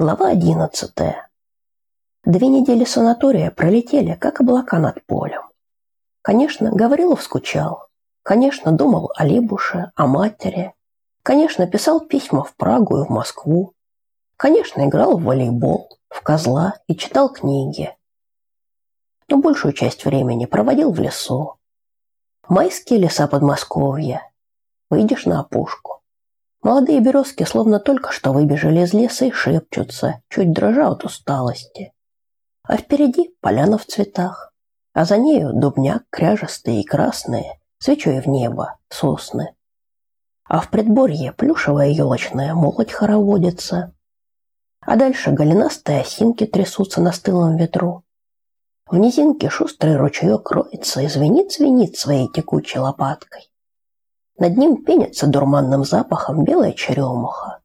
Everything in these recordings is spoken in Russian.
Глава одиннадцатая. Две недели санатория пролетели, как облака над полем. Конечно, Гаврилов скучал. Конечно, думал о Либуше, о матери. Конечно, писал письма в Прагу и в Москву. Конечно, играл в волейбол, в козла и читал книги. Но большую часть времени проводил в лесу. Майские леса Подмосковья. Выйдешь на опушку. Молодые березки словно только что выбежали из леса и шепчутся, чуть дрожа от усталости. А впереди поляна в цветах, а за нею дубняк кряжестые и красные, свечой в небо, сосны. А в предборье плюшевая елочная молоть хороводится. А дальше голенастые осинки трясутся на стылом ветру. В низинке шустрый ручеек роется и звенит-звенит своей текучей лопаткой. Над ним пенится дурманным запахом белая черемуха.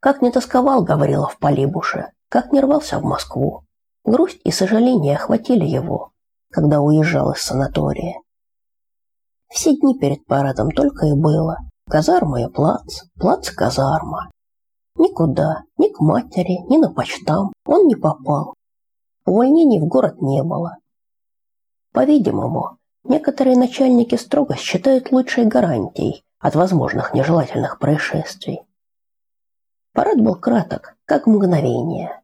Как не тосковал, говорила в Полибуше, как не рвался в Москву. Грусть и сожаление охватили его, когда уезжал из санатория. Все дни перед парадом только и было. Казарма и плац, плац и казарма. Никуда, ни к матери, ни на почтам он не попал. Увольнений в город не было. По-видимому, Некоторые начальники строго считают лучшей гарантией от возможных нежелательных происшествий. Парад был краток, как мгновение.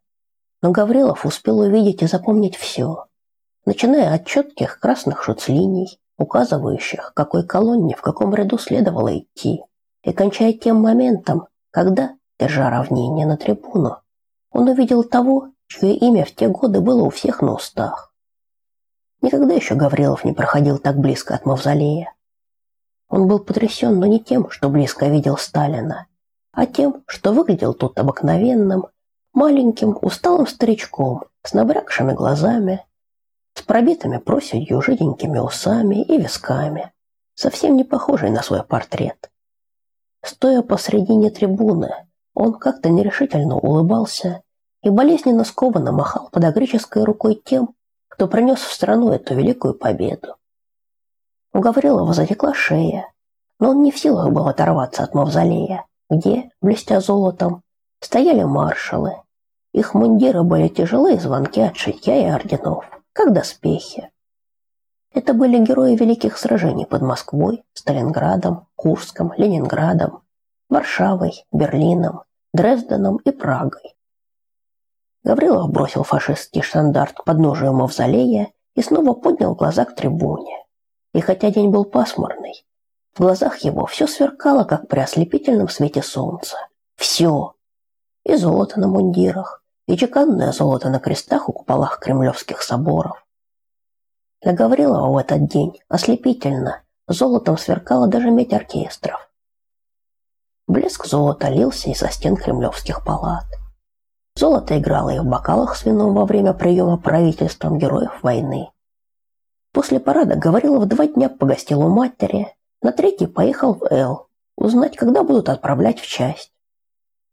Но Гаврилов успел увидеть и запомнить все, начиная от четких красных шуцлиний, указывающих, какой колонне в каком ряду следовало идти, и кончая тем моментом, когда, держа равнение на трибуну, он увидел того, чье имя в те годы было у всех на устах. Никогда еще Гаврилов не проходил так близко от мавзолея. Он был потрясен, но не тем, что близко видел Сталина, а тем, что выглядел тут обыкновенным, маленьким, усталым старичком с набрякшими глазами, с пробитыми проседью жиденькими усами и висками, совсем не похожий на свой портрет. Стоя посредине трибуны, он как-то нерешительно улыбался и болезненно скованно махал подогреческой рукой тем, кто принес в страну эту великую победу. У Гаврилова затекла шея, но он не в силах был оторваться от мавзолея, где, блестя золотом, стояли маршалы. Их мундиры были тяжелые звонки от шитья и орденов, как доспехи. Это были герои великих сражений под Москвой, Сталинградом, Курском, Ленинградом, Варшавой, Берлином, Дрезденом и Прагой. Гаврилов бросил фашистский штандарт к подножию мавзолея и снова поднял глаза к трибуне. И хотя день был пасмурный, в глазах его все сверкало, как при ослепительном свете солнца. Все. И золото на мундирах, и чеканное золото на крестах у куполах кремлевских соборов. Для Гаврилова в этот день ослепительно золотом сверкала даже медь оркестров. Блеск золота лился из-за стен кремлевских палат. Золото играло и в бокалах с вином во время приема правительством героев войны. После парада Гаврилов два дня погостил у матери, на третий поехал в Эл, узнать, когда будут отправлять в часть.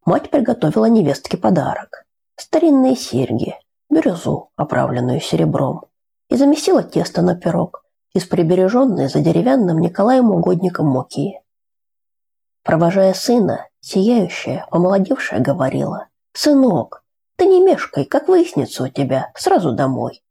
Мать приготовила невестке подарок – старинные серьги, бирюзу, оправленную серебром, и замесила тесто на пирог из прибереженной за деревянным Николаем угодником муки. Провожая сына, сияющая, помолодевшая говорила – «Сынок, ты не мешкай, как выяснится у тебя, сразу домой.